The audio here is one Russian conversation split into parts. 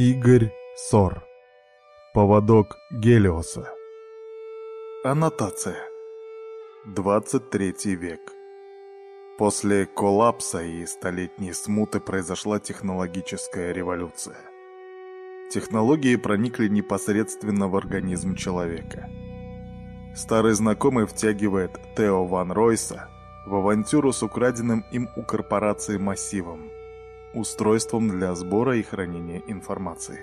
Игорь Сор. Поводок Гелиоса. Аннотация. 23 век. После коллапса и столетней смуты произошла технологическая революция. Технологии проникли непосредственно в организм человека. Старый знакомый втягивает Тео Ван Ройса в авантюру с украденным им у корпорации массивом, устройством для сбора и хранения информации.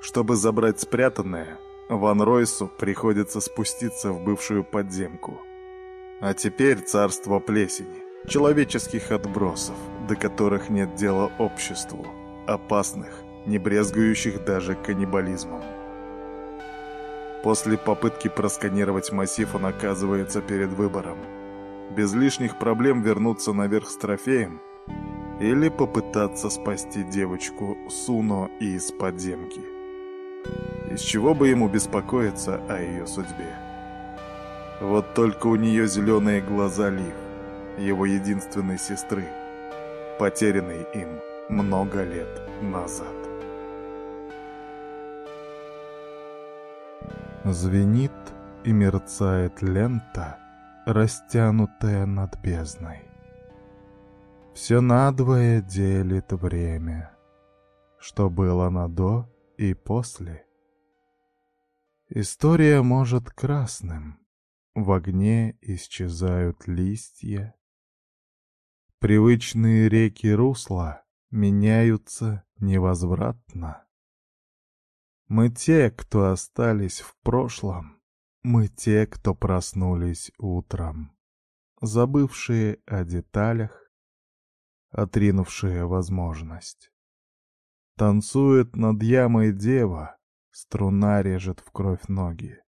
Чтобы забрать спрятанное, Ван Ройсу приходится спуститься в бывшую подземку. А теперь царство плесени, человеческих отбросов, до которых нет дела обществу, опасных, не брезгующих даже каннибализмом. После попытки просканировать массив он оказывается перед выбором. Без лишних проблем вернуться наверх с трофеем или попытаться спасти девочку Суно из подземки. Из чего бы ему беспокоиться о ее судьбе? Вот только у нее зеленые глаза Лив, его единственной сестры, потерянной им много лет назад. Звенит и мерцает лента, растянутая над бездной. Все надвое делит время, что было на до и после. История может красным, в огне исчезают листья. Привычные реки русла меняются невозвратно. Мы те, кто остались в прошлом. Мы те, кто проснулись утром. Забывшие о деталях, отринувшие возможность. Танцует над ямой дева, струна режет в кровь ноги.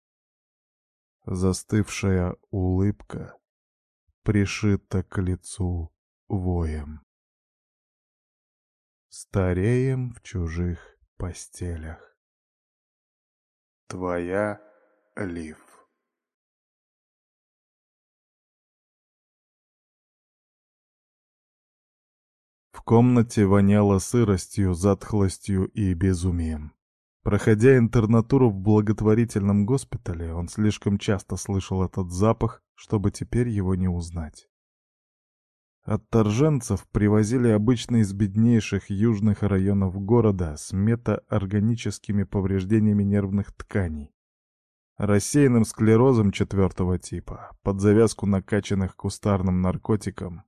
Застывшая улыбка пришита к лицу воем. Стареем в чужих постелях. Твоя Лив. Комнате воняло сыростью, затхлостью и безумием. Проходя интернатуру в благотворительном госпитале, он слишком часто слышал этот запах, чтобы теперь его не узнать. Отторженцев привозили обычно из беднейших южных районов города с метаорганическими повреждениями нервных тканей, рассеянным склерозом четвертого типа, под завязку накачанных кустарным наркотиком,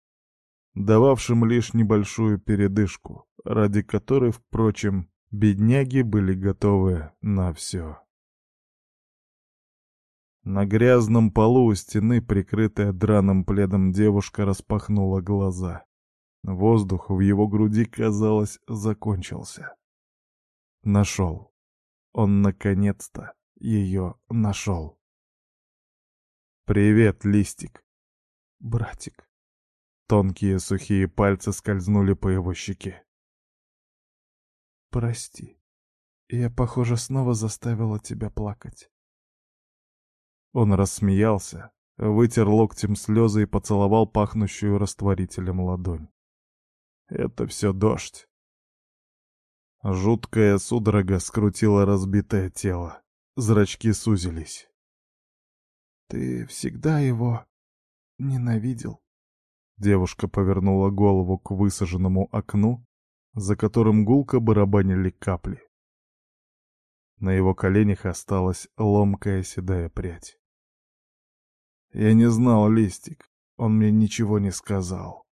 дававшим лишь небольшую передышку, ради которой, впрочем, бедняги были готовы на все. На грязном полу у стены, прикрытая драным пледом, девушка распахнула глаза. Воздух в его груди, казалось, закончился. Нашел. Он наконец-то ее нашел. «Привет, Листик!» «Братик!» Тонкие сухие пальцы скользнули по его щеке. «Прости, я, похоже, снова заставила тебя плакать». Он рассмеялся, вытер локтем слезы и поцеловал пахнущую растворителем ладонь. Это все дождь. Жуткая судорога скрутила разбитое тело. Зрачки сузились. «Ты всегда его ненавидел?» Девушка повернула голову к высаженному окну, за которым гулко барабанили капли. На его коленях осталась ломкая седая прядь. Я не знал Листик, он мне ничего не сказал.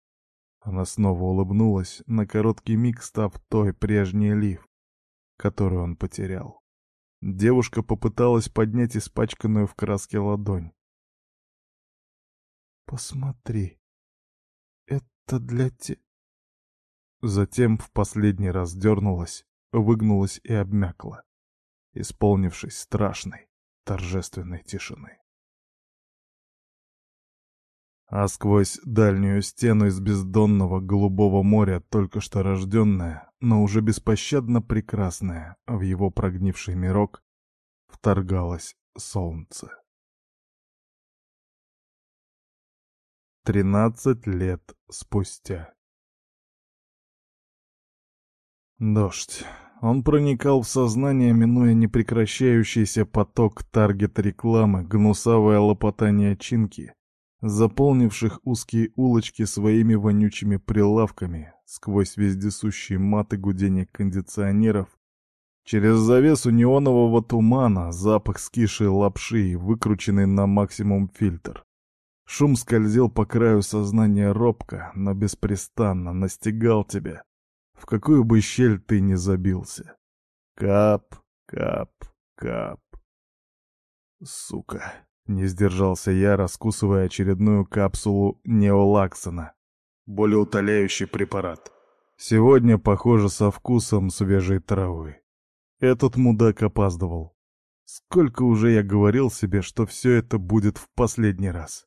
Она снова улыбнулась, на короткий миг став той прежней Лив, которую он потерял. Девушка попыталась поднять испачканную в краске ладонь. «Посмотри, это для те...» Затем в последний раз дернулась, выгнулась и обмякла, исполнившись страшной, торжественной тишины а сквозь дальнюю стену из бездонного голубого моря, только что рожденная, но уже беспощадно прекрасная, в его прогнивший мирок, вторгалось солнце. Тринадцать лет спустя. Дождь. Он проникал в сознание, минуя непрекращающийся поток таргет-рекламы, гнусавое лопотание чинки, заполнивших узкие улочки своими вонючими прилавками, сквозь вездесущие маты гудения кондиционеров, через завесу неонового тумана, запах скишей лапши и выкрученный на максимум фильтр. Шум скользил по краю сознания робко, но беспрестанно настигал тебя, в какую бы щель ты ни забился. Кап, кап, кап. Сука. Не сдержался я, раскусывая очередную капсулу неолаксона. Болеутоляющий препарат. Сегодня, похоже, со вкусом свежей травы. Этот мудак опаздывал. Сколько уже я говорил себе, что все это будет в последний раз.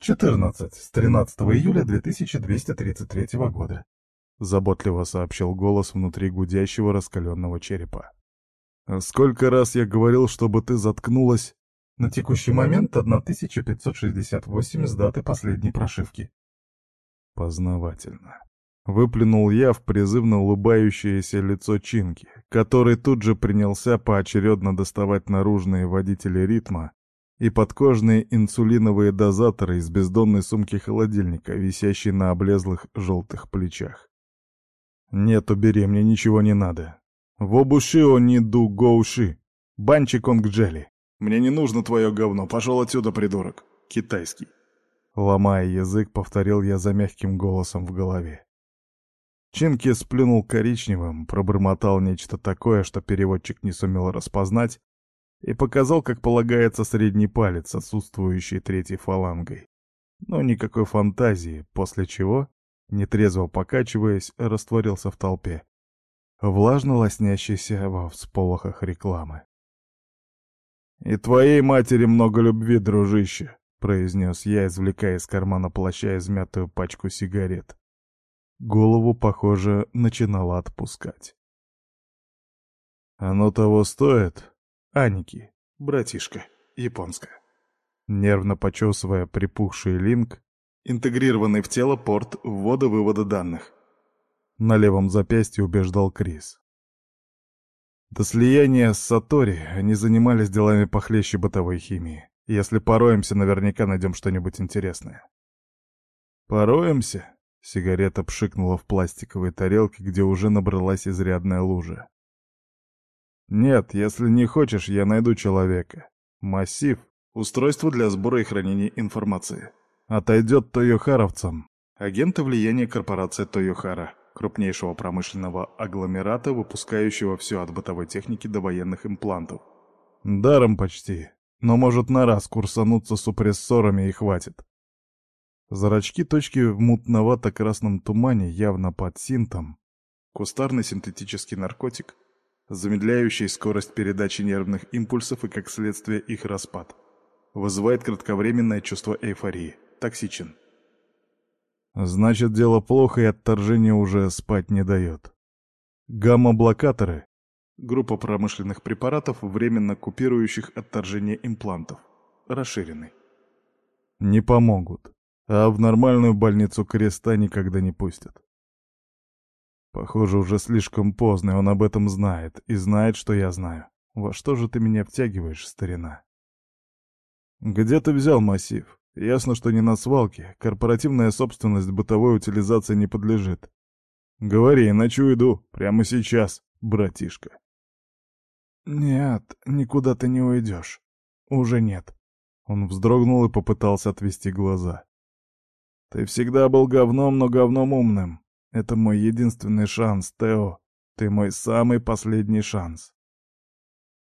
14. С 13 июля 2233 года. Заботливо сообщил голос внутри гудящего раскаленного черепа. «Сколько раз я говорил, чтобы ты заткнулась?» На текущий момент 1568 с даты последней прошивки. Познавательно. Выплюнул я в призывно улыбающееся лицо Чинки, который тут же принялся поочередно доставать наружные водители ритма и подкожные инсулиновые дозаторы из бездонной сумки холодильника, висящей на облезлых желтых плечах. «Нет, убери, мне ничего не надо. Вобушио не ду гоуши. Банчи конг джели». «Мне не нужно твое говно, пошел отсюда, придурок. Китайский». Ломая язык, повторил я за мягким голосом в голове. Чинки сплюнул коричневым, пробормотал нечто такое, что переводчик не сумел распознать, и показал, как полагается, средний палец, отсутствующий третьей фалангой. Но никакой фантазии, после чего, нетрезво покачиваясь, растворился в толпе, влажно лоснящийся во всполохах рекламы. «И твоей матери много любви, дружище», — произнес я, извлекая из кармана плаща измятую пачку сигарет. Голову, похоже, начинало отпускать. «Оно того стоит?» «Аники, братишка, японская». Нервно почесывая припухший линк, интегрированный в тело порт ввода-вывода данных. На левом запястье убеждал Крис. До слияния с Сатори они занимались делами похлеще бытовой химии. Если пороемся, наверняка найдем что-нибудь интересное. Пороемся? Сигарета пшикнула в пластиковой тарелке, где уже набралась изрядная лужа. Нет, если не хочешь, я найду человека. Массив — устройство для сбора и хранения информации. Отойдет Тойохаровцам. Агенты влияния корпорации Тойохара крупнейшего промышленного агломерата, выпускающего все от бытовой техники до военных имплантов. Даром почти, но может на раз курсануться супрессорами и хватит. Зрачки точки в мутновато-красном тумане, явно под синтом. Кустарный синтетический наркотик, замедляющий скорость передачи нервных импульсов и, как следствие, их распад. Вызывает кратковременное чувство эйфории. Токсичен. Значит, дело плохо, и отторжение уже спать не дает. Гамма-блокаторы — группа промышленных препаратов, временно купирующих отторжение имплантов. Расширенный. Не помогут. А в нормальную больницу креста никогда не пустят. Похоже, уже слишком поздно, и он об этом знает, и знает, что я знаю. Во что же ты меня втягиваешь, старина? Где ты взял массив? Ясно, что не на свалке. Корпоративная собственность бытовой утилизации не подлежит. Говори, иначе уйду. Прямо сейчас, братишка. Нет, никуда ты не уйдешь. Уже нет. Он вздрогнул и попытался отвести глаза. Ты всегда был говном, но говном умным. Это мой единственный шанс, Тео. Ты мой самый последний шанс.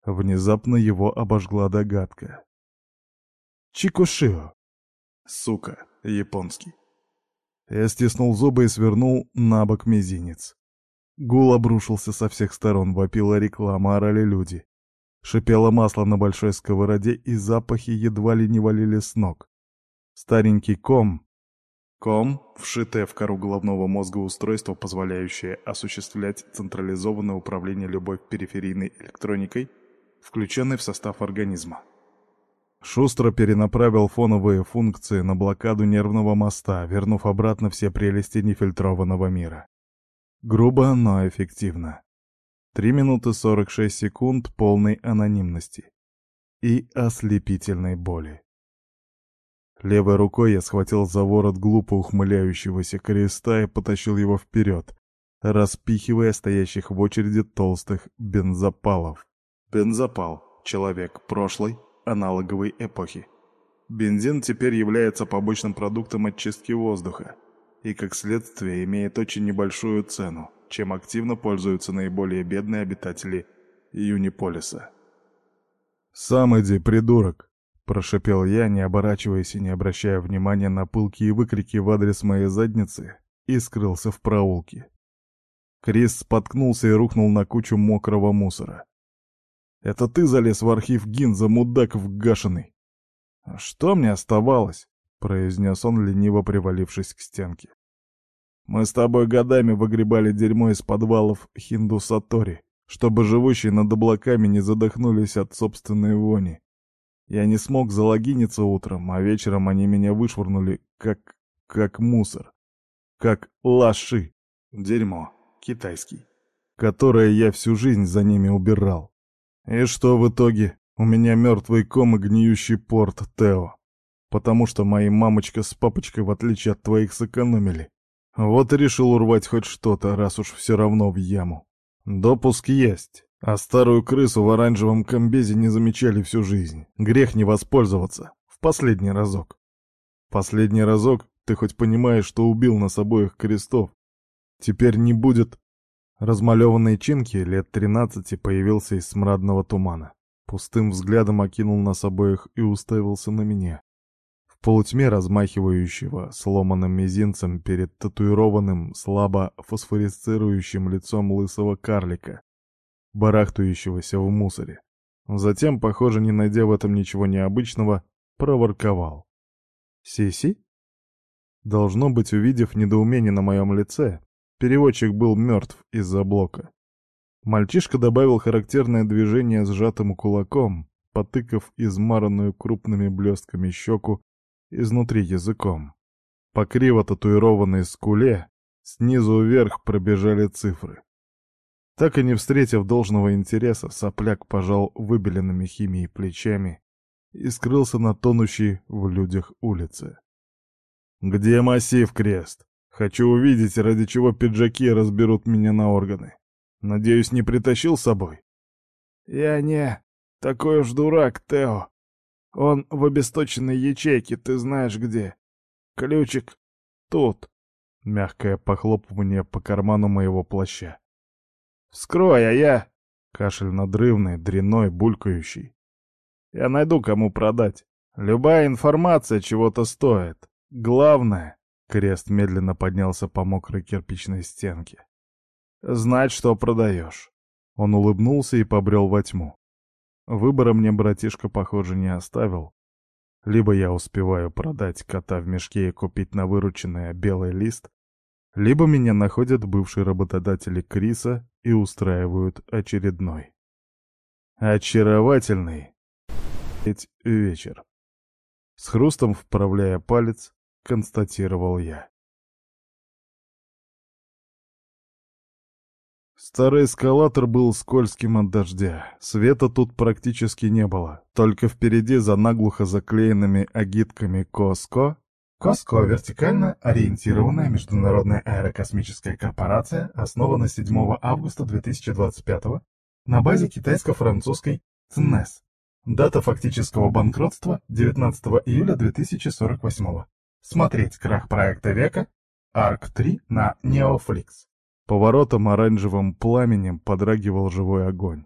Внезапно его обожгла догадка. Чикушио. Сука, японский. Я стиснул зубы и свернул на бок мизинец. Гул обрушился со всех сторон, вопила реклама, орали люди. Шипело масло на большой сковороде, и запахи едва ли не валили с ног. Старенький ком... Ком, вшитое в кору головного мозга устройство, позволяющее осуществлять централизованное управление любой периферийной электроникой, включенной в состав организма. Шустро перенаправил фоновые функции на блокаду нервного моста, вернув обратно все прелести нефильтрованного мира. Грубо, но эффективно. Три минуты сорок шесть секунд полной анонимности и ослепительной боли. Левой рукой я схватил за ворот глупо ухмыляющегося креста и потащил его вперед, распихивая стоящих в очереди толстых бензопалов. Бензопал — человек прошлой, аналоговой эпохи. Бензин теперь является побочным продуктом очистки воздуха и, как следствие, имеет очень небольшую цену, чем активно пользуются наиболее бедные обитатели Юниполиса. «Сам иди, придурок!» Прошипел я, не оборачиваясь и не обращая внимания на пылкие выкрики в адрес моей задницы, и скрылся в проулке. Крис споткнулся и рухнул на кучу мокрого мусора. «Это ты залез в архив Гинза, мудак вгашенный!» «Что мне оставалось?» — произнес он, лениво привалившись к стенке. «Мы с тобой годами выгребали дерьмо из подвалов Хинду-Сатори, чтобы живущие над облаками не задохнулись от собственной вони. Я не смог залогиниться утром, а вечером они меня вышвырнули как... как мусор. Как лаши. Дерьмо. Китайский. Которое я всю жизнь за ними убирал. И что в итоге? У меня мертвый ком и гниющий порт, Тео. Потому что мои мамочка с папочкой, в отличие от твоих, сэкономили. Вот и решил урвать хоть что-то, раз уж все равно в яму. Допуск есть. А старую крысу в оранжевом комбезе не замечали всю жизнь. Грех не воспользоваться. В последний разок. Последний разок ты хоть понимаешь, что убил нас обоих крестов. Теперь не будет... Размалеванный Чинки лет тринадцати появился из смрадного тумана. Пустым взглядом окинул нас обоих и уставился на меня. В полутьме размахивающего сломанным мизинцем перед татуированным, слабо фосфорисцирующим лицом лысого карлика, барахтающегося в мусоре. Затем, похоже, не найдя в этом ничего необычного, проворковал. «Сиси?» Должно быть, увидев недоумение на моем лице, переводчик был мертв из-за блока. Мальчишка добавил характерное движение сжатым кулаком, потыкав измаранную крупными блестками щеку изнутри языком. По криво татуированной скуле снизу вверх пробежали цифры. Так и не встретив должного интереса, сопляк пожал выбеленными химией плечами и скрылся на тонущей в людях улице. «Где массив, Крест? Хочу увидеть, ради чего пиджаки разберут меня на органы. Надеюсь, не притащил с собой?» «Я не такой уж дурак, Тео. Он в обесточенной ячейке, ты знаешь где. Ключик тут». Мягкое похлопывание по карману моего плаща. «Вскрой, а я...» Кашель надрывный, дряной, булькающий. «Я найду, кому продать. Любая информация чего-то стоит. Главное...» Крест медленно поднялся по мокрой кирпичной стенке. «Знать, что продаешь». Он улыбнулся и побрел во тьму. Выбора мне братишка, похоже, не оставил. Либо я успеваю продать кота в мешке и купить на вырученное белый лист, либо меня находят бывшие работодатели Криса и устраивают очередной. Очаровательный ведь вечер. С хрустом вправляя палец, констатировал я. Старый эскалатор был скользким от дождя. Света тут практически не было. Только впереди за наглухо заклеенными агитками Коско КОСКО – вертикально ориентированная международная аэрокосмическая корпорация, основана 7 августа 2025 на базе китайско-французской ЦНЕС. Дата фактического банкротства – 19 июля 2048. Смотреть крах проекта века ARC-3 на Neoflix. Поворотом оранжевым пламенем подрагивал живой огонь.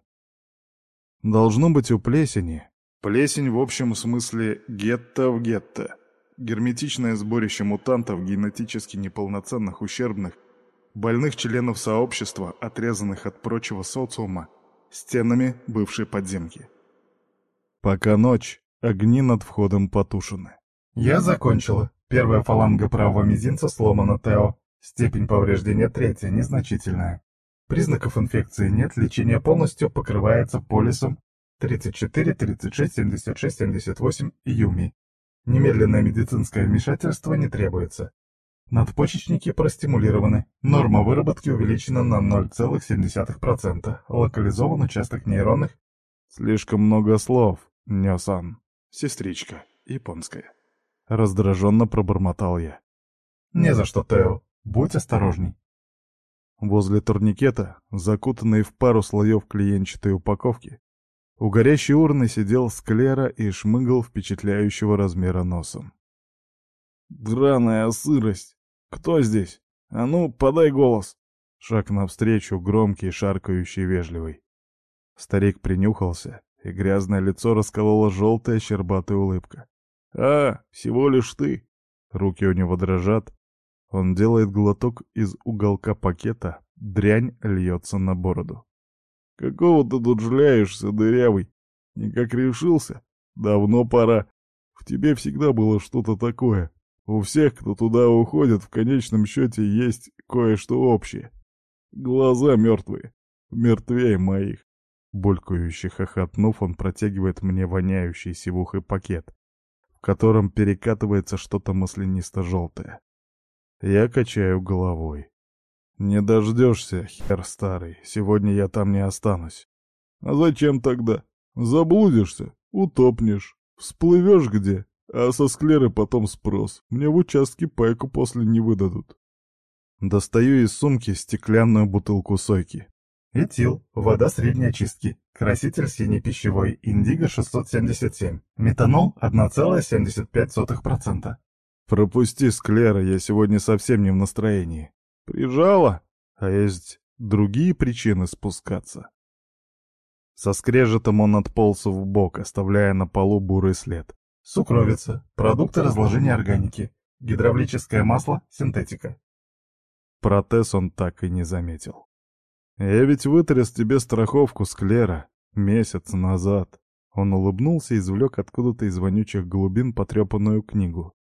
Должно быть у плесени. Плесень в общем смысле гетто в гетто герметичное сборище мутантов, генетически неполноценных, ущербных, больных членов сообщества, отрезанных от прочего социума, стенами бывшей подземки. Пока ночь, огни над входом потушены. «Я закончила. Первая фаланга правого мизинца сломана, Тео. Степень повреждения третья, незначительная. Признаков инфекции нет, лечение полностью покрывается полисом 34, 36, 76, 78 Юми. Немедленное медицинское вмешательство не требуется. Надпочечники простимулированы. Норма выработки увеличена на 0,7%. Локализован участок нейронных. Слишком много слов, Нёсан. Сестричка, японская. Раздраженно пробормотал я. Не за что, Тео. Будь осторожней. Возле турникета, закутанный в пару слоев клиенчатой упаковки, у горящей урны сидел склера и шмыгал впечатляющего размера носом. «Драная сырость! Кто здесь? А ну, подай голос!» Шаг навстречу, громкий, шаркающий, вежливый. Старик принюхался, и грязное лицо расколола желтая щербатая улыбка. «А, всего лишь ты!» Руки у него дрожат. Он делает глоток из уголка пакета, дрянь льется на бороду. «Какого ты тут жляешься, дырявый? Никак решился? Давно пора. В тебе всегда было что-то такое. У всех, кто туда уходит, в конечном счете есть кое-что общее. Глаза мертвые, мертвее моих. Булькающе хохотнув, он протягивает мне воняющий сивухой пакет, в котором перекатывается что-то маслянисто-желтое. Я качаю головой. «Не дождешься, хер старый, сегодня я там не останусь». «А зачем тогда? Заблудишься, утопнешь, всплывешь где, а со склеры потом спрос. Мне в участке пайку после не выдадут». Достаю из сумки стеклянную бутылку сойки. Этил, вода средней очистки, краситель синий пищевой, индиго 677, метанол 1,75%. Пропусти, Склера, я сегодня совсем не в настроении. Прижала, а есть другие причины спускаться. Со скрежетом он отполз в бок, оставляя на полу бурый след. Сукровица, продукты разложения органики, гидравлическое масло, синтетика. Протез он так и не заметил. «Я ведь вытряс тебе страховку, Склера, месяц назад». Он улыбнулся и извлек откуда-то из вонючих глубин потрепанную книгу.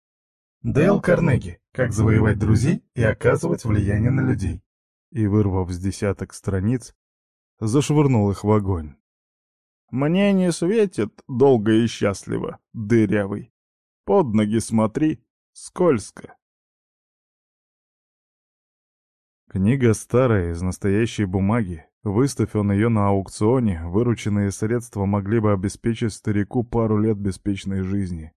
Дейл Карнеги «Как завоевать друзей и оказывать влияние на людей». И, вырвав с десяток страниц, зашвырнул их в огонь. «Мне не светит долго и счастливо, дырявый. Под ноги смотри, скользко». Книга старая, из настоящей бумаги. Выставь он ее на аукционе, вырученные средства могли бы обеспечить старику пару лет беспечной жизни.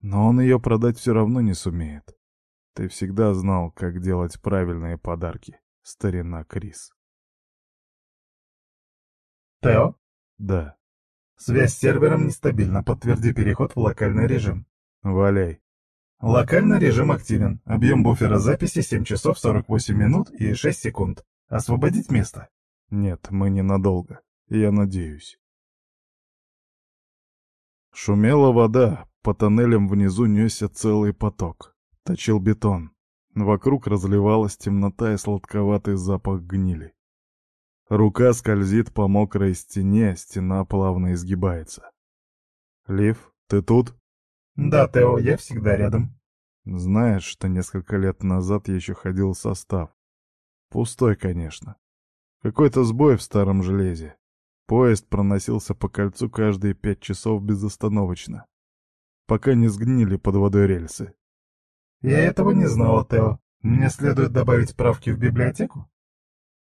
Но он ее продать все равно не сумеет. Ты всегда знал, как делать правильные подарки, старина Крис. Тео? Да. Связь с сервером нестабильна. Подтверди переход в локальный режим. Валяй. Локальный режим активен. Объем буфера записи 7 часов 48 минут и 6 секунд. Освободить место? Нет, мы ненадолго. Я надеюсь. Шумела вода, по тоннелям внизу несся целый поток. Точил бетон. Вокруг разливалась темнота и сладковатый запах гнили. Рука скользит по мокрой стене, стена плавно изгибается. «Лив, ты тут?» «Да, Тео, я всегда рядом». Знаешь, что несколько лет назад я еще ходил в состав. Пустой, конечно. Какой-то сбой в старом железе. Поезд проносился по кольцу каждые пять часов безостановочно, пока не сгнили под водой рельсы. «Я этого не знала, Тео. Мне следует добавить правки в библиотеку?»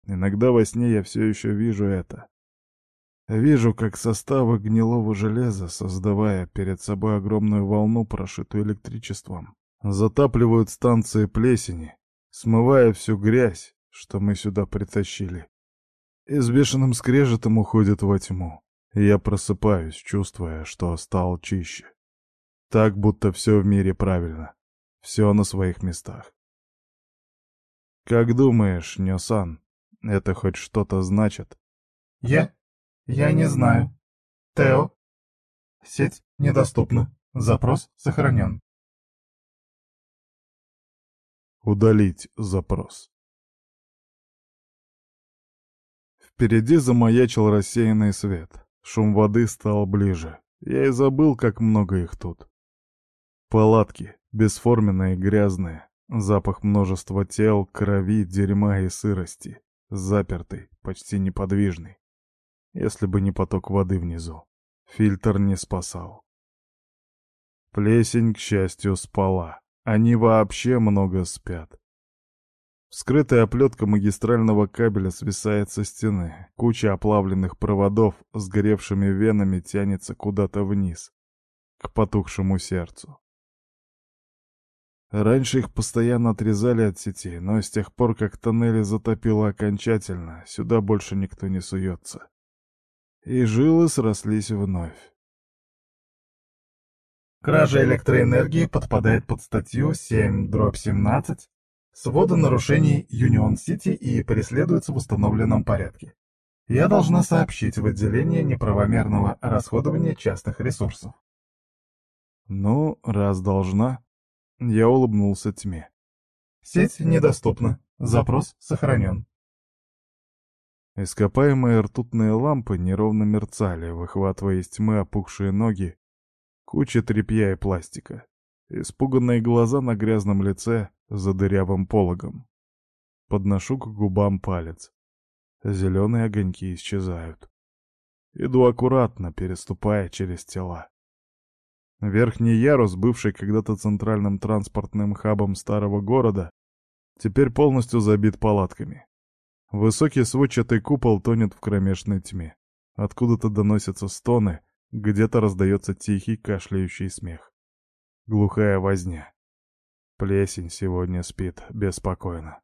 Иногда во сне я все еще вижу это. Вижу, как составы гнилого железа, создавая перед собой огромную волну, прошитую электричеством, затапливают станции плесени, смывая всю грязь, что мы сюда притащили. И с бешеным скрежетом уходят во тьму. Я просыпаюсь, чувствуя, что стал чище. Так, будто все в мире правильно. Все на своих местах. Как думаешь, Нёсан, это хоть что-то значит? Я? Я не знаю. Тео? Сеть недоступна. Запрос сохранен. Удалить запрос. Впереди замаячил рассеянный свет. Шум воды стал ближе. Я и забыл, как много их тут. Палатки, бесформенные, грязные. Запах множества тел, крови, дерьма и сырости. Запертый, почти неподвижный. Если бы не поток воды внизу. Фильтр не спасал. Плесень, к счастью, спала. Они вообще много спят. Вскрытая оплетка магистрального кабеля свисает со стены. Куча оплавленных проводов с горевшими венами тянется куда-то вниз, к потухшему сердцу. Раньше их постоянно отрезали от сети, но с тех пор, как тоннели затопило окончательно, сюда больше никто не суется. И жилы срослись вновь. Кража электроэнергии подпадает под статью 7 дробь 17 свода нарушений Юнион-Сити и преследуется в установленном порядке. Я должна сообщить в отделение неправомерного расходования частных ресурсов. Ну, раз должна. Я улыбнулся тьме. Сеть недоступна. Запрос сохранен. Ископаемые ртутные лампы неровно мерцали, выхватывая из тьмы опухшие ноги Куча тряпья и пластика. Испуганные глаза на грязном лице за дырявым пологом. Подношу к губам палец. Зеленые огоньки исчезают. Иду аккуратно, переступая через тела. Верхний ярус, бывший когда-то центральным транспортным хабом старого города, теперь полностью забит палатками. Высокий сводчатый купол тонет в кромешной тьме. Откуда-то доносятся стоны, где-то раздается тихий кашляющий смех. Глухая возня. Плесень сегодня спит беспокойно.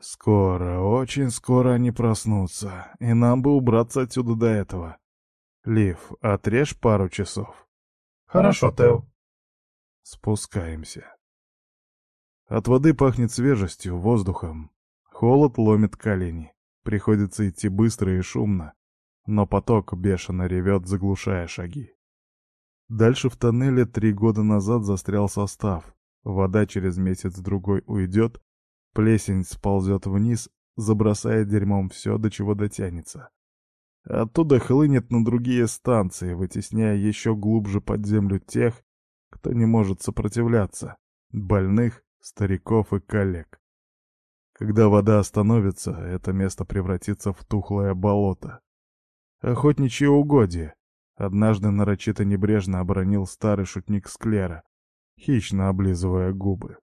Скоро, очень скоро они проснутся, и нам бы убраться отсюда до этого. Лив, отрежь пару часов. Хорошо, Тео. Спускаемся. От воды пахнет свежестью, воздухом. Холод ломит колени. Приходится идти быстро и шумно, но поток бешено ревет, заглушая шаги. Дальше в тоннеле три года назад застрял состав. Вода через месяц-другой уйдет, плесень сползет вниз, забросая дерьмом все, до чего дотянется. Оттуда хлынет на другие станции, вытесняя еще глубже под землю тех, кто не может сопротивляться, больных, стариков и коллег. Когда вода остановится, это место превратится в тухлое болото. Охотничье угодье. Однажды нарочито небрежно оборонил старый шутник Склера, хищно облизывая губы.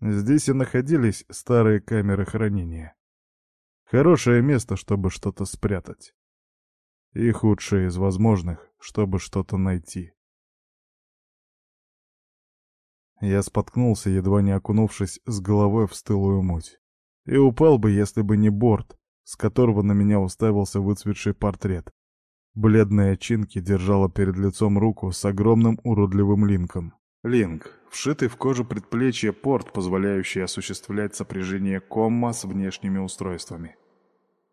Здесь и находились старые камеры хранения. Хорошее место, чтобы что-то спрятать. И худшее из возможных, чтобы что-то найти. Я споткнулся, едва не окунувшись с головой в стылую муть. И упал бы, если бы не борт, с которого на меня уставился выцветший портрет. Бледная Чинки держала перед лицом руку с огромным уродливым линком. Линк — вшитый в кожу предплечья порт, позволяющий осуществлять сопряжение комма с внешними устройствами.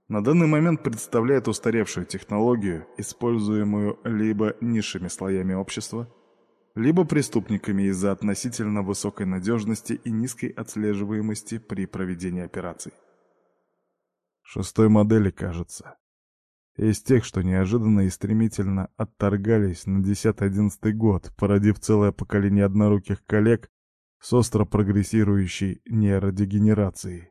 На данный момент представляет устаревшую технологию, используемую либо низшими слоями общества, либо преступниками из-за относительно высокой надежности и низкой отслеживаемости при проведении операций. Шестой модели, кажется. Из тех, что неожиданно и стремительно отторгались на 10-11 год, породив целое поколение одноруких коллег с остро прогрессирующей нейродегенерацией.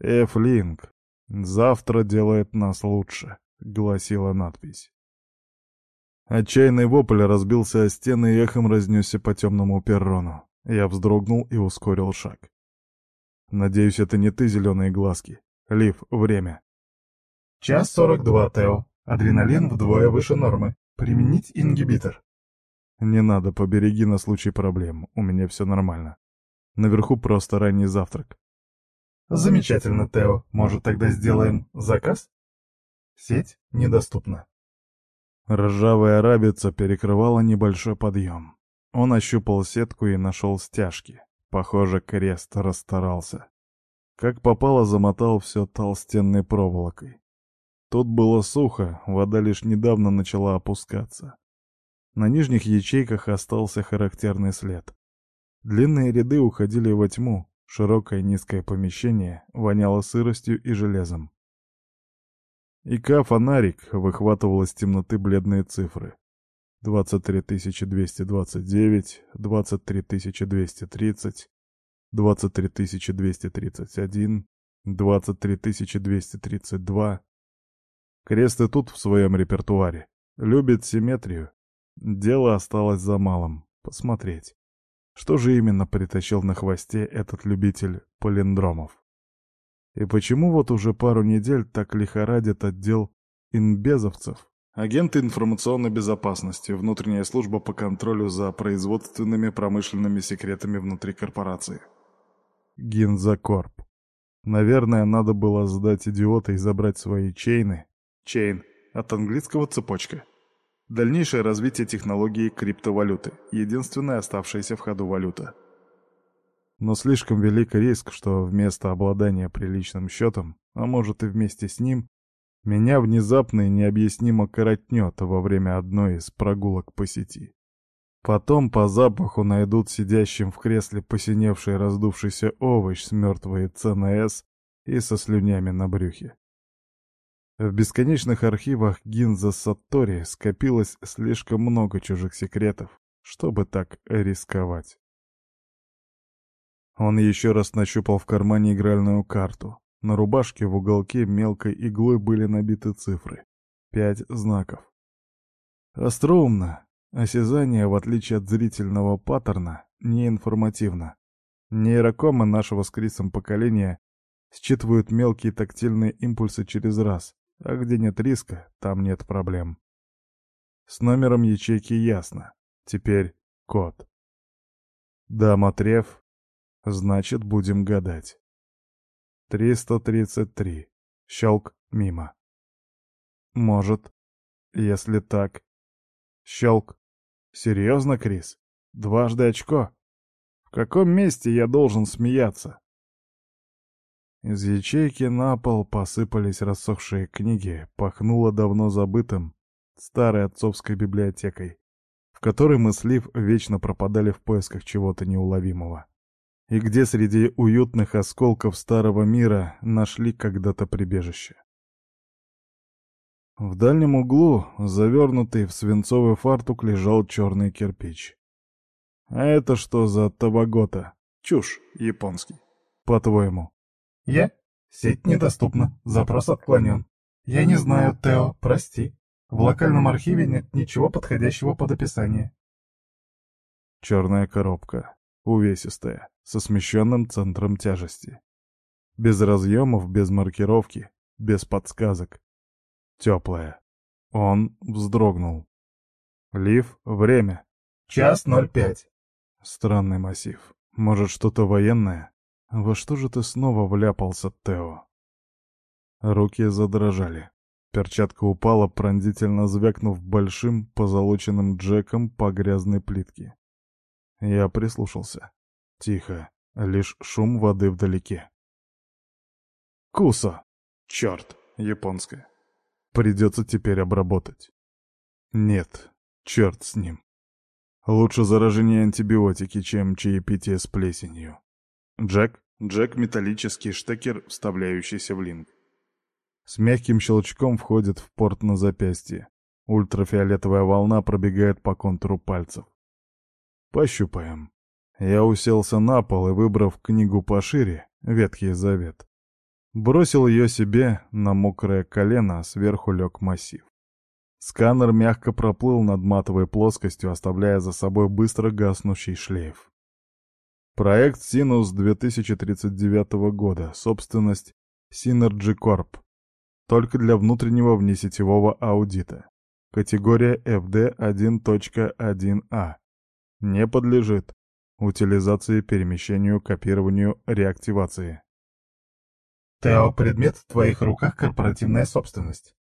«Эфлинг, завтра делает нас лучше», — гласила надпись. Отчаянный вопль разбился о стены и эхом разнесся по темному перрону. Я вздрогнул и ускорил шаг. «Надеюсь, это не ты, зеленые глазки?» Лив, время. Час сорок два, Тео. Адреналин вдвое выше нормы. Применить ингибитор. Не надо, побереги на случай проблем. У меня все нормально. Наверху просто ранний завтрак. Замечательно, Тео. Может, тогда сделаем заказ? Сеть недоступна. Ржавая рабица перекрывала небольшой подъем. Он ощупал сетку и нашел стяжки. Похоже, крест расстарался. Как попало, замотал все толстенной проволокой. Тут было сухо, вода лишь недавно начала опускаться. На нижних ячейках остался характерный след. Длинные ряды уходили во тьму, широкое низкое помещение воняло сыростью и железом. ИК-фонарик выхватывал из темноты бледные цифры. 23229, 23230, 23231, 23232. Крест и тут в своем репертуаре. Любит симметрию. Дело осталось за малым. Посмотреть. Что же именно притащил на хвосте этот любитель палиндромов? И почему вот уже пару недель так лихорадит отдел инбезовцев? Агенты информационной безопасности, внутренняя служба по контролю за производственными промышленными секретами внутри корпорации. Гинзакорп. Наверное, надо было сдать идиота и забрать свои чейны. Чейн. От английского цепочка. Дальнейшее развитие технологии криптовалюты. Единственная оставшаяся в ходу валюта. Но слишком велик риск, что вместо обладания приличным счетом, а может и вместе с ним, меня внезапно и необъяснимо коротнет во время одной из прогулок по сети. Потом по запаху найдут сидящим в кресле посиневший раздувшийся овощ с мертвой ЦНС и со слюнями на брюхе. В бесконечных архивах Гинза Саттори скопилось слишком много чужих секретов, чтобы так рисковать. Он еще раз нащупал в кармане игральную карту. На рубашке в уголке мелкой иглой были набиты цифры. Пять знаков. Остроумно, Осязание, в отличие от зрительного паттерна, не информативно. Нейрокомы нашего с Крисом поколения считывают мелкие тактильные импульсы через раз, а где нет риска, там нет проблем. С номером ячейки ясно. Теперь код. Дама Треф. Значит, будем гадать. 333. Щелк мимо. Может, если так. Щелк. Серьезно, Крис? Дважды очко? В каком месте я должен смеяться? Из ячейки на пол посыпались рассохшие книги, пахнуло давно забытым, старой отцовской библиотекой, в которой мы с Лив вечно пропадали в поисках чего-то неуловимого. И где среди уютных осколков старого мира нашли когда-то прибежище. В дальнем углу, завернутый в свинцовый фартук, лежал черный кирпич. А это что за табагота? Чушь, японский. По-твоему? Я? Сеть недоступна. Запрос отклонен. Я не знаю, Тео, прости. В локальном архиве нет ничего подходящего под описание. Черная коробка. Увесистая, со смещенным центром тяжести. Без разъемов, без маркировки, без подсказок. Теплая. Он вздрогнул. Лив, время. Час ноль пять. Странный массив. Может, что-то военное? Во что же ты снова вляпался, Тео? Руки задрожали. Перчатка упала, пронзительно звякнув большим позолоченным джеком по грязной плитке. Я прислушался. Тихо, лишь шум воды вдалеке. Кусо! Черт, японская. Придется теперь обработать. Нет, черт с ним. Лучше заражение антибиотики, чем чаепитие с плесенью. Джек? Джек — металлический штекер, вставляющийся в линк. С мягким щелчком входит в порт на запястье. Ультрафиолетовая волна пробегает по контуру пальцев. Пощупаем. Я уселся на пол и, выбрав книгу пошире, Ветхий Завет, Бросил ее себе на мокрое колено, а сверху лег массив. Сканер мягко проплыл над матовой плоскостью, оставляя за собой быстро гаснущий шлейф. Проект Sinus 2039 года, собственность Synergy Corp. Только для внутреннего внесетевого аудита. Категория FD 1.1а. Не подлежит утилизации, перемещению, копированию, реактивации. Тео, предмет в твоих руках корпоративная собственность.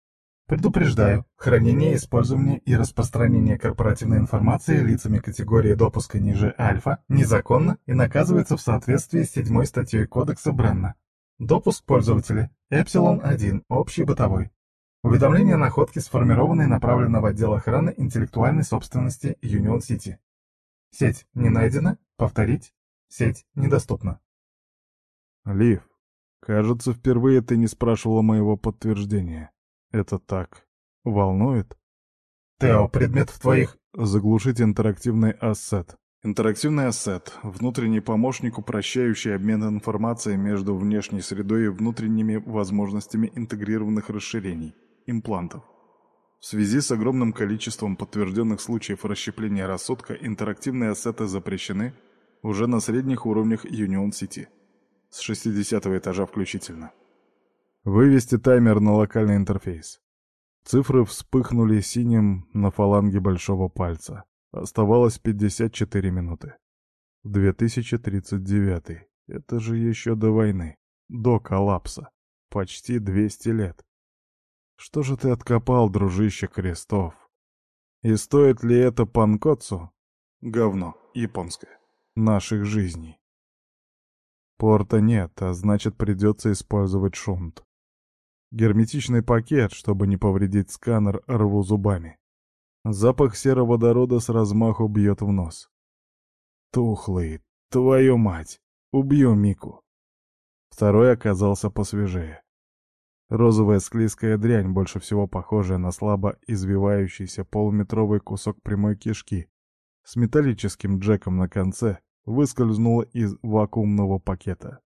Предупреждаю, хранение, использование и распространение корпоративной информации лицами категории допуска ниже альфа незаконно и наказывается в соответствии с седьмой статьей Кодекса Бренна. Допуск пользователя Эпсилон-1, общий бытовой. Уведомление о находке сформировано и направлено в отдел охраны интеллектуальной собственности Union City. Сеть не найдена, повторить, сеть недоступна. Лив, Кажется, впервые ты не спрашивала моего подтверждения. Это так волнует? Тео, предмет в твоих... Заглушить интерактивный ассет. Интерактивный ассет — внутренний помощник, упрощающий обмен информацией между внешней средой и внутренними возможностями интегрированных расширений, имплантов. В связи с огромным количеством подтвержденных случаев расщепления рассудка интерактивные ассеты запрещены, уже на средних уровнях Юнион-Сити. С 60 этажа включительно. Вывести таймер на локальный интерфейс. Цифры вспыхнули синим на фаланге большого пальца. Оставалось 54 минуты. 2039. Это же еще до войны. До коллапса. Почти 200 лет. Что же ты откопал, дружище Крестов? И стоит ли это панкоцу? Говно. Японское. Наших жизней. Порта нет, а значит придется использовать шунт. Герметичный пакет, чтобы не повредить сканер, рву зубами. Запах сероводорода с размаху бьет в нос. Тухлый, твою мать, убью Мику. Второй оказался посвежее. Розовая склизкая дрянь, больше всего похожая на слабо извивающийся полуметровый кусок прямой кишки, с металлическим джеком на конце, выскользнула из вакуумного пакета.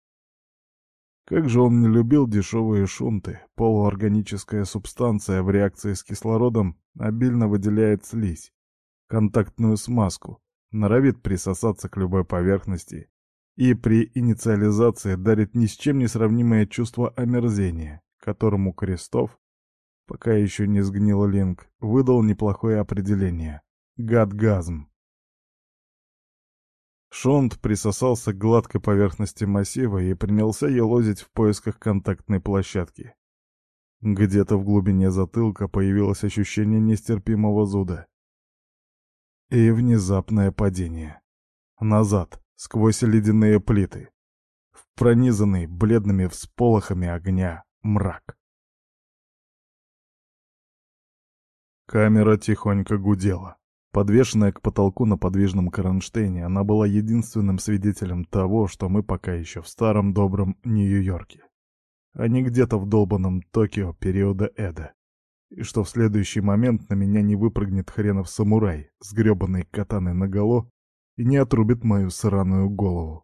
Как же он не любил дешевые шунты, полуорганическая субстанция в реакции с кислородом обильно выделяет слизь, контактную смазку, норовит присосаться к любой поверхности и при инициализации дарит ни с чем не сравнимое чувство омерзения, которому Крестов, пока еще не сгнил Линк, выдал неплохое определение — гадгазм. Шонт присосался к гладкой поверхности массива и принялся елозить в поисках контактной площадки. Где-то в глубине затылка появилось ощущение нестерпимого зуда. И внезапное падение. Назад, сквозь ледяные плиты. В пронизанный бледными всполохами огня мрак. Камера тихонько гудела. Подвешенная к потолку на подвижном кронштейне, она была единственным свидетелем того, что мы пока еще в старом добром Нью-Йорке, а не где-то в долбанном Токио периода Эда. И что в следующий момент на меня не выпрыгнет хренов самурай с гребаной катаной наголо и не отрубит мою сраную голову.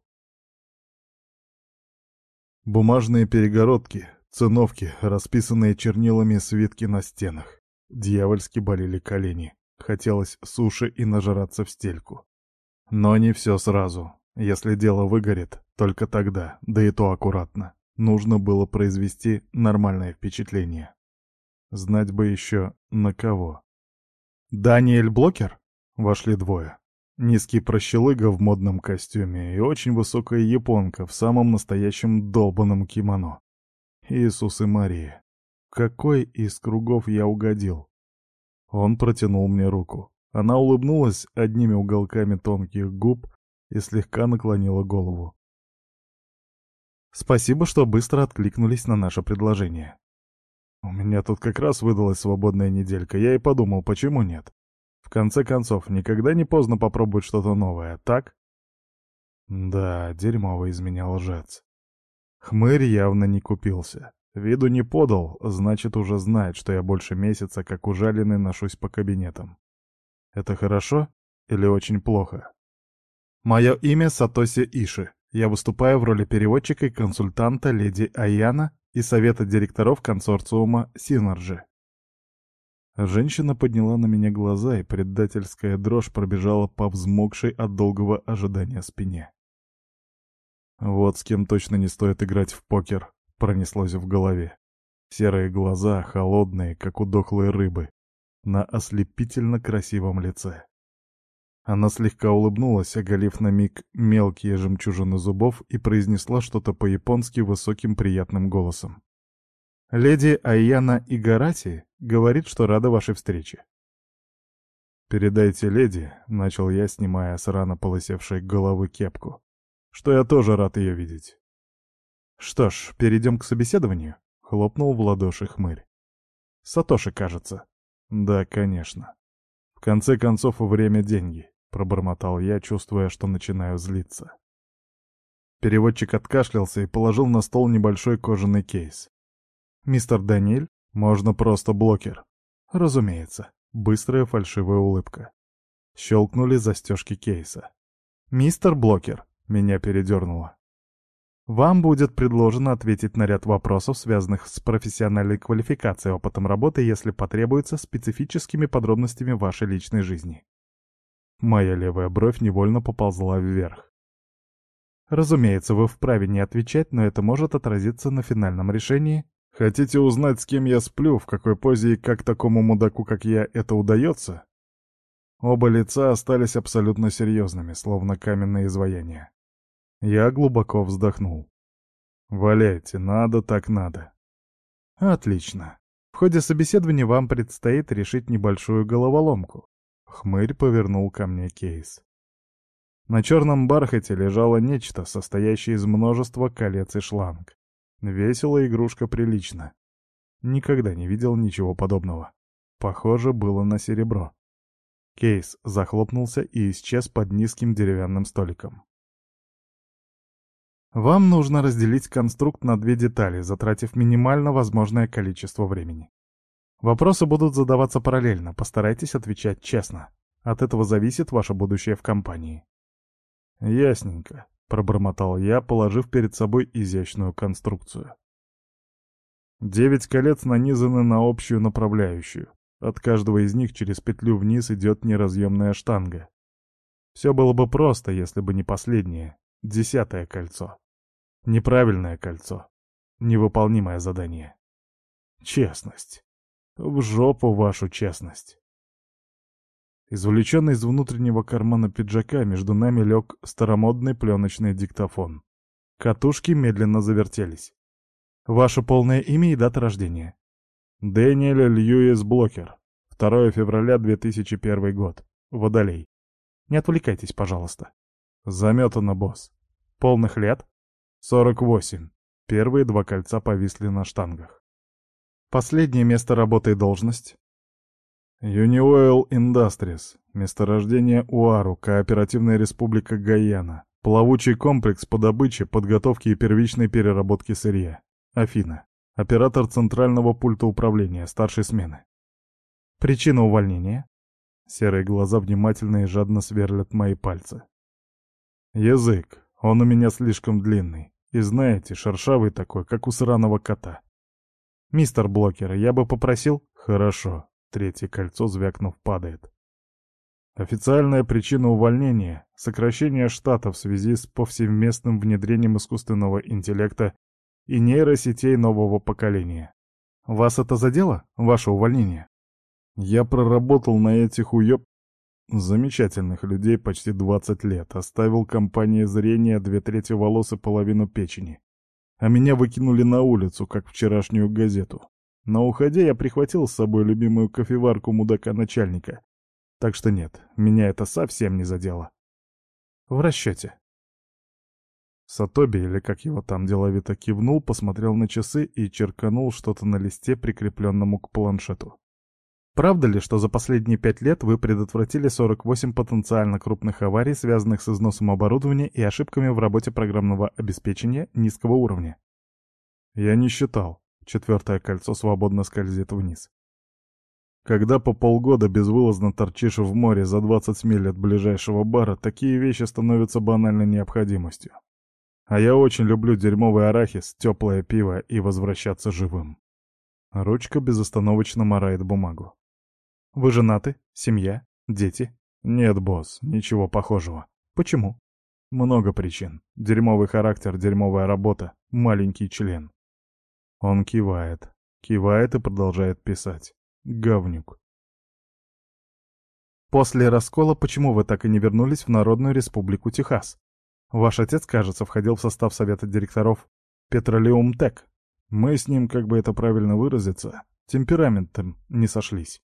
Бумажные перегородки, циновки, расписанные чернилами свитки на стенах. Дьявольски болели колени. Хотелось суши и нажраться в стельку. Но не все сразу. Если дело выгорит, только тогда, да и то аккуратно. Нужно было произвести нормальное впечатление. Знать бы еще на кого. «Даниэль Блокер?» Вошли двое. Низкий прощелыга в модном костюме и очень высокая японка в самом настоящем долбанном кимоно. Иисус и Мария. Какой из кругов я угодил? Он протянул мне руку. Она улыбнулась одними уголками тонких губ и слегка наклонила голову. «Спасибо, что быстро откликнулись на наше предложение. У меня тут как раз выдалась свободная неделька, я и подумал, почему нет. В конце концов, никогда не поздно попробовать что-то новое, так?» Да, дерьмово из меня лжец. Хмырь явно не купился. Виду не подал, значит, уже знает, что я больше месяца, как ужаленный, ношусь по кабинетам. Это хорошо или очень плохо? Мое имя Сатоси Иши. Я выступаю в роли переводчика и консультанта леди Аяна и совета директоров консорциума Синерджи. Женщина подняла на меня глаза, и предательская дрожь пробежала по взмокшей от долгого ожидания спине. Вот с кем точно не стоит играть в покер пронеслось в голове. Серые глаза, холодные, как у дохлой рыбы, на ослепительно красивом лице. Она слегка улыбнулась, оголив на миг мелкие жемчужины зубов и произнесла что-то по-японски высоким приятным голосом. «Леди Айяна Игарати говорит, что рада вашей встрече». «Передайте леди», — начал я, снимая с рано полысевшей головы кепку, — «что я тоже рад ее видеть. «Что ж, перейдем к собеседованию», — хлопнул в ладоши хмырь. «Сатоши, кажется». «Да, конечно. В конце концов, время — деньги», — пробормотал я, чувствуя, что начинаю злиться. Переводчик откашлялся и положил на стол небольшой кожаный кейс. «Мистер Даниэль, можно просто блокер». «Разумеется». Быстрая фальшивая улыбка. Щелкнули застежки кейса. «Мистер Блокер», — меня передернуло. Вам будет предложено ответить на ряд вопросов, связанных с профессиональной квалификацией, опытом работы, если потребуется, специфическими подробностями вашей личной жизни. Моя левая бровь невольно поползла вверх. Разумеется, вы вправе не отвечать, но это может отразиться на финальном решении. Хотите узнать, с кем я сплю, в какой позе и как такому мудаку, как я, это удается? Оба лица остались абсолютно серьезными, словно каменные изваяния. Я глубоко вздохнул. «Валяйте, надо так надо». «Отлично. В ходе собеседования вам предстоит решить небольшую головоломку». Хмырь повернул ко мне кейс. На черном бархате лежало нечто, состоящее из множества колец и шланг. Весила игрушка прилично. Никогда не видел ничего подобного. Похоже было на серебро. Кейс захлопнулся и исчез под низким деревянным столиком. Вам нужно разделить конструкт на две детали, затратив минимально возможное количество времени. Вопросы будут задаваться параллельно, постарайтесь отвечать честно. От этого зависит ваше будущее в компании. «Ясненько», — пробормотал я, положив перед собой изящную конструкцию. Девять колец нанизаны на общую направляющую. От каждого из них через петлю вниз идет неразъемная штанга. Все было бы просто, если бы не последнее, десятое кольцо. Неправильное кольцо. Невыполнимое задание. Честность. В жопу вашу честность. Извлеченный из внутреннего кармана пиджака между нами лег старомодный пленочный диктофон. Катушки медленно завертелись. Ваше полное имя и дата рождения. Дэниэль Льюис Блокер. 2 февраля 2001 год. Водолей. Не отвлекайтесь, пожалуйста. Заметано, босс. Полных лет? 48. Первые два кольца повисли на штангах. Последнее место работы и должность? Unioil Industries. Месторождение Уару, Кооперативная республика Гаяна. Плавучий комплекс по добыче, подготовке и первичной переработке сырья. Афина. Оператор центрального пульта управления, старшей смены. Причина увольнения? Серые глаза внимательно и жадно сверлят мои пальцы. Язык. Он у меня слишком длинный. И знаете, шершавый такой, как у сраного кота. Мистер Блокер, я бы попросил... Хорошо. Третье кольцо, звякнув, падает. Официальная причина увольнения — сокращение штата в связи с повсеместным внедрением искусственного интеллекта и нейросетей нового поколения. Вас это задело, ваше увольнение? Я проработал на этих уёб... Замечательных людей почти 20 лет, оставил компании зрения две трети волос и половину печени. А меня выкинули на улицу, как вчерашнюю газету. На уходе я прихватил с собой любимую кофеварку мудака-начальника. Так что нет, меня это совсем не задело. В расчете. Сатоби, или как его там деловито кивнул, посмотрел на часы и черканул что-то на листе, прикрепленному к планшету. Правда ли, что за последние пять лет вы предотвратили 48 потенциально крупных аварий, связанных с износом оборудования и ошибками в работе программного обеспечения низкого уровня? Я не считал. Четвертое кольцо свободно скользит вниз. Когда по полгода безвылазно торчишь в море за 20 миль от ближайшего бара, такие вещи становятся банальной необходимостью. А я очень люблю дерьмовый арахис, теплое пиво и возвращаться живым. Ручка безостановочно морает бумагу. Вы женаты? Семья? Дети? Нет, босс, ничего похожего. Почему? Много причин. Дерьмовый характер, дерьмовая работа, маленький член. Он кивает. Кивает и продолжает писать. Говнюк. После раскола почему вы так и не вернулись в Народную Республику Техас? Ваш отец, кажется, входил в состав совета директоров Petroleum Tech. Мы с ним, как бы это правильно выразиться, темпераментом не сошлись.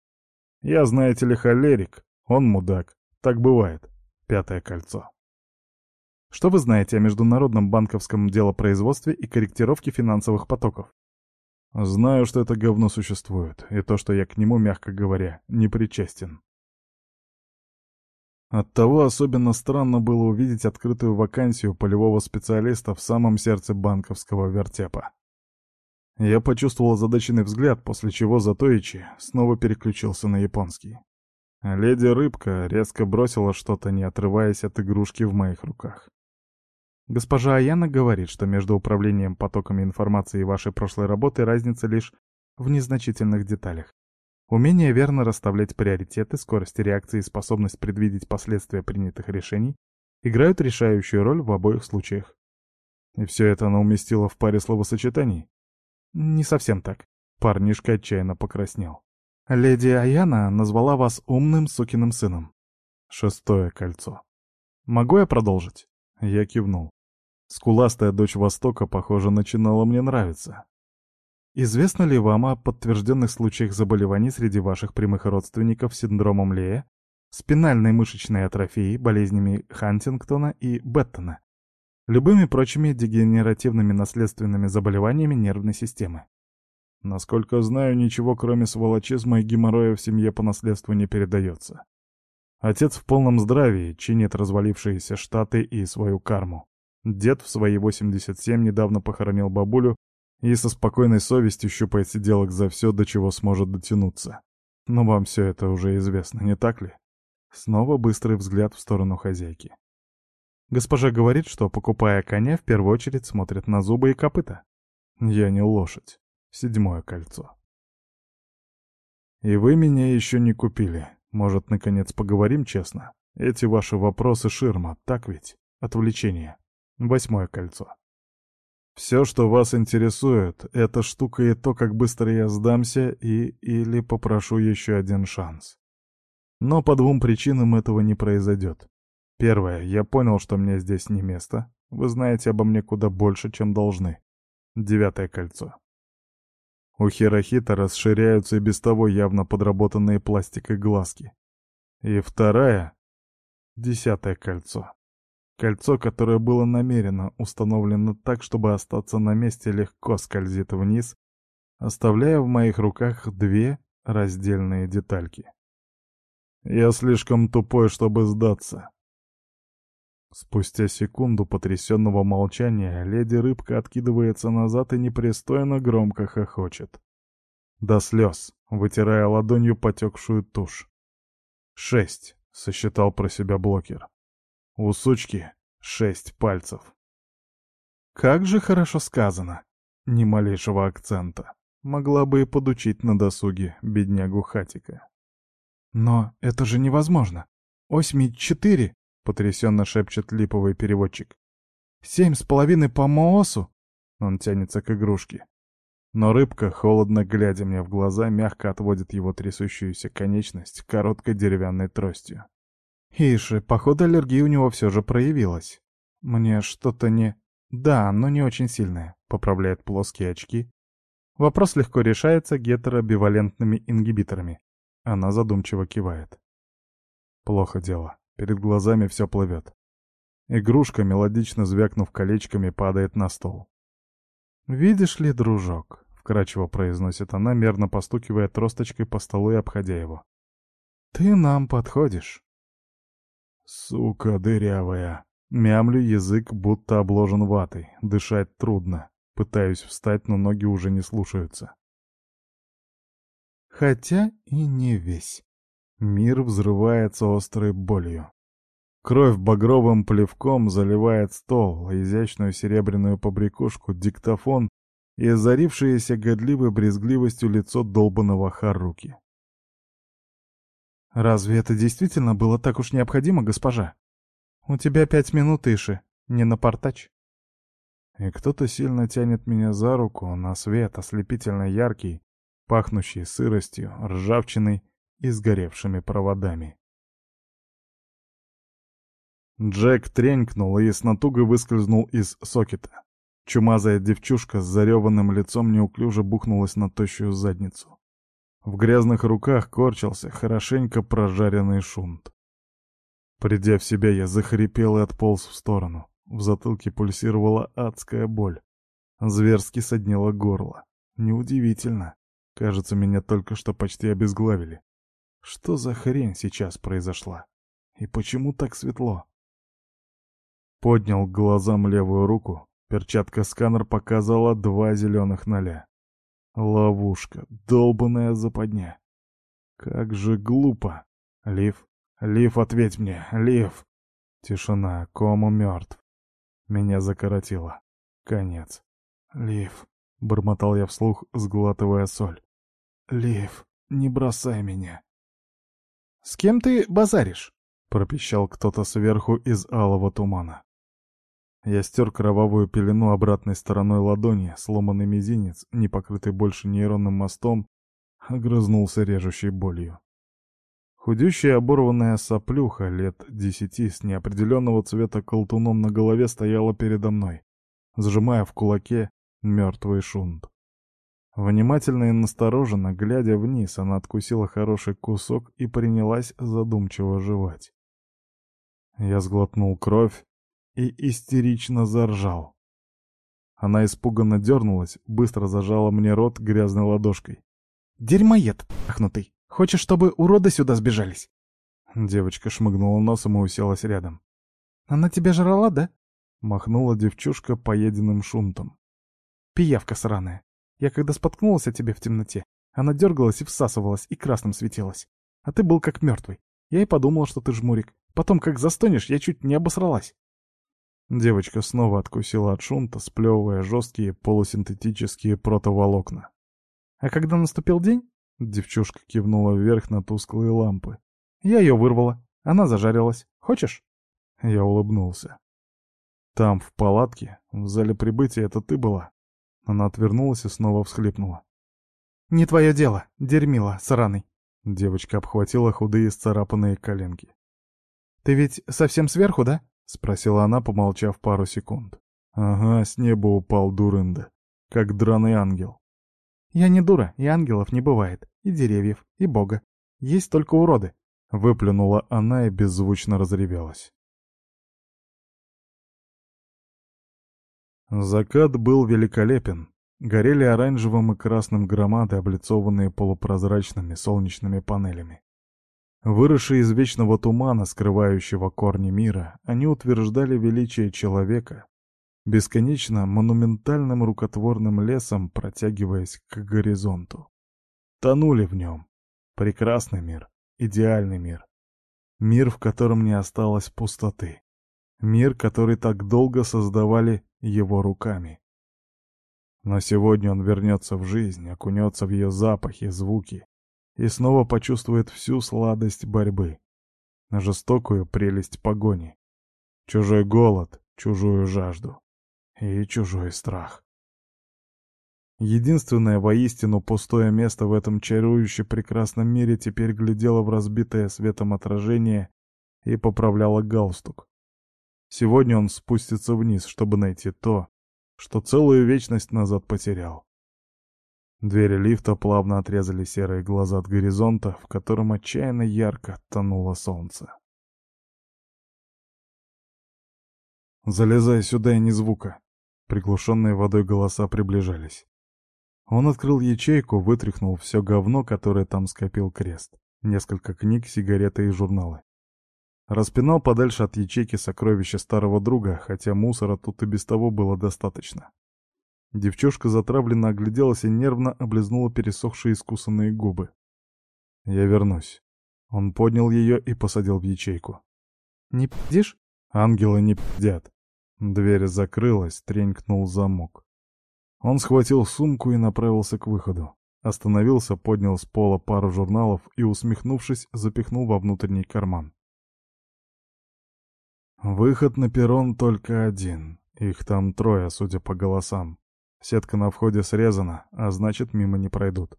Я, знаете ли, холерик, он мудак. Так бывает. Пятое кольцо. Что вы знаете о международном банковском делопроизводстве и корректировке финансовых потоков? Знаю, что это говно существует, и то, что я к нему, мягко говоря, не причастен. Оттого особенно странно было увидеть открытую вакансию полевого специалиста в самом сердце банковского вертепа. Я почувствовал озадаченный взгляд, после чего Затоичи снова переключился на японский. Леди Рыбка резко бросила что-то, не отрываясь от игрушки в моих руках. Госпожа Аяна говорит, что между управлением потоками информации и вашей прошлой работой разница лишь в незначительных деталях. Умение верно расставлять приоритеты, скорость реакции и способность предвидеть последствия принятых решений играют решающую роль в обоих случаях. И все это она уместила в паре словосочетаний? Не совсем так. Парнишка отчаянно покраснел. Леди Аяна назвала вас умным сукиным сыном. Шестое кольцо. Могу я продолжить? Я кивнул. Скуластая дочь Востока, похоже, начинала мне нравиться. Известно ли вам о подтвержденных случаях заболеваний среди ваших прямых родственников с синдромом Лея, спинальной мышечной атрофией, болезнями Хантингтона и Беттона, любыми прочими дегенеративными наследственными заболеваниями нервной системы? Насколько знаю, ничего кроме сволочизма и геморроя в семье по наследству не передается. Отец в полном здравии чинит развалившиеся штаты и свою карму. Дед в свои 87 недавно похоронил бабулю и со спокойной совестью щупает сиделок за все, до чего сможет дотянуться. Но вам все это уже известно, не так ли? Снова быстрый взгляд в сторону хозяйки. Госпожа говорит, что, покупая коня, в первую очередь смотрит на зубы и копыта. Я не лошадь. Седьмое кольцо. И вы меня еще не купили. Может, наконец поговорим честно? Эти ваши вопросы ширма, так ведь? Отвлечение. Восьмое кольцо. Все, что вас интересует, это штука и то, как быстро я сдамся и или попрошу еще один шанс. Но по двум причинам этого не произойдет. Первое, я понял, что мне здесь не место. Вы знаете обо мне куда больше, чем должны. Девятое кольцо. У Хирохита расширяются и без того явно подработанные пластикой глазки. И вторая — десятое кольцо. Кольцо, которое было намеренно установлено так, чтобы остаться на месте, легко скользит вниз, оставляя в моих руках две раздельные детальки. Я слишком тупой, чтобы сдаться. Спустя секунду потрясенного молчания леди Рыбка откидывается назад и непристойно громко хохочет. До слез, вытирая ладонью потекшую тушь. «Шесть», — сосчитал про себя блокер. «У сучки шесть пальцев». «Как же хорошо сказано!» Ни малейшего акцента. Могла бы и подучить на досуге беднягу Хатика. «Но это же невозможно! Осьми четыре!» — потрясенно шепчет липовый переводчик. «Семь с половиной по Моосу!» Он тянется к игрушке. Но рыбка, холодно глядя мне в глаза, мягко отводит его трясущуюся конечность короткой деревянной тростью. Иши, походу аллергия у него все же проявилась. Мне что-то не... Да, но не очень сильное, поправляет плоские очки. Вопрос легко решается гетеробивалентными ингибиторами. Она задумчиво кивает. Плохо дело. Перед глазами все плывет. Игрушка, мелодично звякнув колечками, падает на стол. «Видишь ли, дружок», — вкрадчиво произносит она, мерно постукивая тросточкой по столу и обходя его. «Ты нам подходишь». «Сука дырявая!» Мямлю язык, будто обложен ватой. Дышать трудно. Пытаюсь встать, но ноги уже не слушаются. Хотя и не весь. Мир взрывается острой болью. Кровь багровым плевком заливает стол, изящную серебряную побрякушку, диктофон и озарившееся годливой брезгливостью лицо долбанного Харуки. «Разве это действительно было так уж необходимо, госпожа? У тебя пять минут, Иши, не напортач». И кто-то сильно тянет меня за руку на свет, ослепительно яркий, пахнущий сыростью, ржавчиной и сгоревшими проводами. Джек тренькнул и с натугой выскользнул из сокета. Чумазая девчушка с зареванным лицом неуклюже бухнулась на тощую задницу. В грязных руках корчился хорошенько прожаренный шунт. Придя в себя, я захрипел и отполз в сторону. В затылке пульсировала адская боль. Зверски соднило горло. Неудивительно. Кажется, меня только что почти обезглавили. Что за хрень сейчас произошла? И почему так светло? Поднял к глазам левую руку. Перчатка-сканер показала два зеленых ноля. Ловушка, долбаная западня. Как же глупо. Лив, Лив, ответь мне, Лив. Тишина, кому мертв. Меня закоротило. Конец. Лив, бормотал я вслух, сглатывая соль. Лив, не бросай меня. «С кем ты базаришь?» — пропищал кто-то сверху из алого тумана. Я стер кровавую пелену обратной стороной ладони, сломанный мизинец, не покрытый больше нейронным мостом, огрызнулся режущей болью. Худющая оборванная соплюха лет десяти с неопределенного цвета колтуном на голове стояла передо мной, сжимая в кулаке мертвый шунт. Внимательно и настороженно, глядя вниз, она откусила хороший кусок и принялась задумчиво жевать. Я сглотнул кровь и истерично заржал. Она испуганно дернулась, быстро зажала мне рот грязной ладошкой. «Дерьмоед, пахнутый! Хочешь, чтобы уроды сюда сбежались?» Девочка шмыгнула носом и уселась рядом. «Она тебя жрала, да?» Махнула девчушка поеденным шунтом. «Пиявка сраная. Я когда споткнулась о тебе в темноте, она дергалась и всасывалась, и красным светилась. А ты был как мертвый. Я и подумала, что ты жмурик. Потом, как застонешь, я чуть не обосралась». Девочка снова откусила от шунта, сплевывая жесткие полусинтетические протоволокна. «А когда наступил день?» Девчушка кивнула вверх на тусклые лампы. «Я ее вырвала. Она зажарилась. Хочешь?» Я улыбнулся. «Там, в палатке, в зале прибытия, это ты была?» Она отвернулась и снова всхлипнула. «Не твое дело, дерьмила, сраный!» Девочка обхватила худые сцарапанные коленки. «Ты ведь совсем сверху, да?» — спросила она, помолчав пару секунд. «Ага, с неба упал дурында, как драный ангел». «Я не дура, и ангелов не бывает, и деревьев, и бога. Есть только уроды», — выплюнула она и беззвучно разревелась. Закат был великолепен. Горели оранжевым и красным громады, облицованные полупрозрачными солнечными панелями. Выросшие из вечного тумана, скрывающего корни мира, они утверждали величие человека, бесконечно монументальным рукотворным лесом протягиваясь к горизонту. Тонули в нем. Прекрасный мир, идеальный мир. Мир, в котором не осталось пустоты. Мир, который так долго создавали его руками. Но сегодня он вернется в жизнь, окунется в ее запахи, звуки и снова почувствует всю сладость борьбы, жестокую прелесть погони, чужой голод, чужую жажду и чужой страх. Единственное воистину пустое место в этом чарующе прекрасном мире теперь глядело в разбитое светом отражение и поправляло галстук. Сегодня он спустится вниз, чтобы найти то, что целую вечность назад потерял. Двери лифта плавно отрезали серые глаза от горизонта, в котором отчаянно ярко тонуло солнце. «Залезай сюда и ни звука!» Приглушенные водой голоса приближались. Он открыл ячейку, вытряхнул все говно, которое там скопил крест. Несколько книг, сигареты и журналы. Распинал подальше от ячейки сокровища старого друга, хотя мусора тут и без того было достаточно. Девчушка затравленно огляделась и нервно облизнула пересохшие искусанные губы. «Я вернусь». Он поднял ее и посадил в ячейку. «Не пиздишь?» «Ангелы не пиздят». Дверь закрылась, тренькнул замок. Он схватил сумку и направился к выходу. Остановился, поднял с пола пару журналов и, усмехнувшись, запихнул во внутренний карман. Выход на перрон только один. Их там трое, судя по голосам. Сетка на входе срезана, а значит, мимо не пройдут.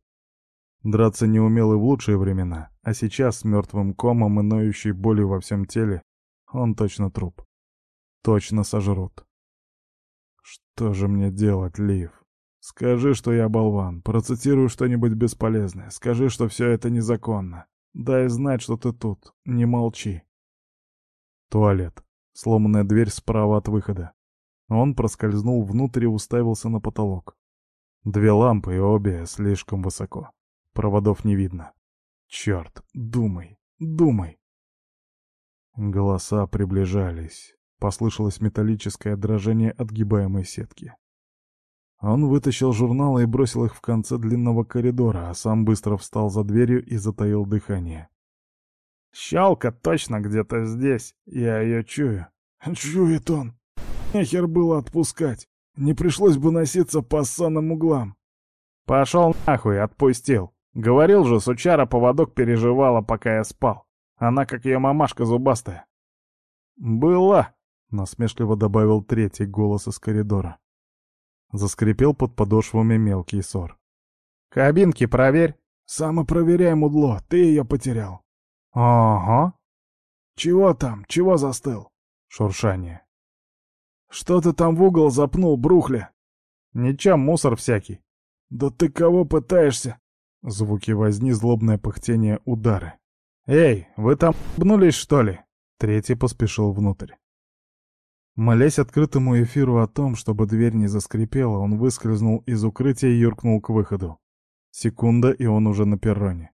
Драться не умел и в лучшие времена, а сейчас с мертвым комом и ноющей болью во всем теле он точно труп. Точно сожрут. Что же мне делать, Лив? Скажи, что я болван, процитируй что-нибудь бесполезное, скажи, что все это незаконно. Дай знать, что ты тут, не молчи. Туалет. Сломанная дверь справа от выхода. Он проскользнул внутрь и уставился на потолок. Две лампы, и обе слишком высоко. Проводов не видно. Черт, думай, думай. Голоса приближались. Послышалось металлическое дрожание отгибаемой сетки. Он вытащил журналы и бросил их в конце длинного коридора, а сам быстро встал за дверью и затаил дыхание. Щелка точно где-то здесь. Я ее чую. Чует он. Нехер было отпускать. Не пришлось бы носиться по ссаным углам. Пошел нахуй, отпустил. Говорил же, сучара поводок переживала, пока я спал. Она как ее мамашка зубастая. Была. — насмешливо добавил третий голос из коридора. Заскрипел под подошвами мелкий ссор. «Кабинки проверь!» «Самопроверяй, мудло, ты ее потерял». «Ага». «Чего там? Чего застыл?» Шуршание. «Что ты там в угол запнул, брухля?» «Ничем, мусор всякий». «Да ты кого пытаешься?» Звуки возни, злобное пыхтение, удары. «Эй, вы там бнулись, что ли?» Третий поспешил внутрь. Молясь открытому эфиру о том, чтобы дверь не заскрипела, он выскользнул из укрытия и юркнул к выходу. Секунда, и он уже на перроне.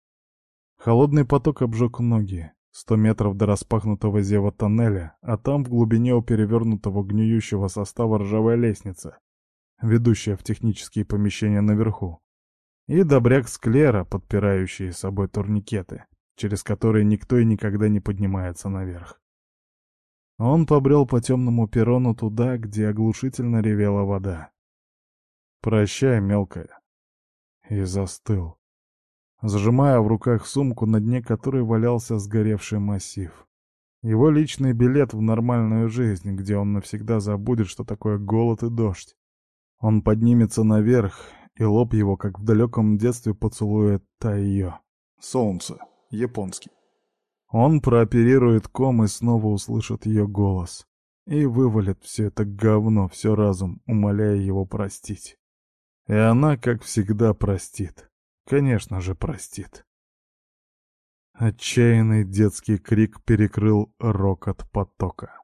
Холодный поток обжег ноги. Сто метров до распахнутого зева тоннеля, а там в глубине у перевернутого гниющего состава ржавая лестница, ведущая в технические помещения наверху. И добряк склера, подпирающие собой турникеты, через которые никто и никогда не поднимается наверх. Он побрел по темному перрону туда, где оглушительно ревела вода. «Прощай, мелкая», и застыл, сжимая в руках сумку, на дне которой валялся сгоревший массив. Его личный билет в нормальную жизнь, где он навсегда забудет, что такое голод и дождь. Он поднимется наверх, и лоб его, как в далеком детстве, поцелует Тайо. Солнце. Японский. Он прооперирует ком и снова услышит ее голос. И вывалит все это говно, все разум, умоляя его простить. И она, как всегда, простит. Конечно же, простит. Отчаянный детский крик перекрыл рокот потока.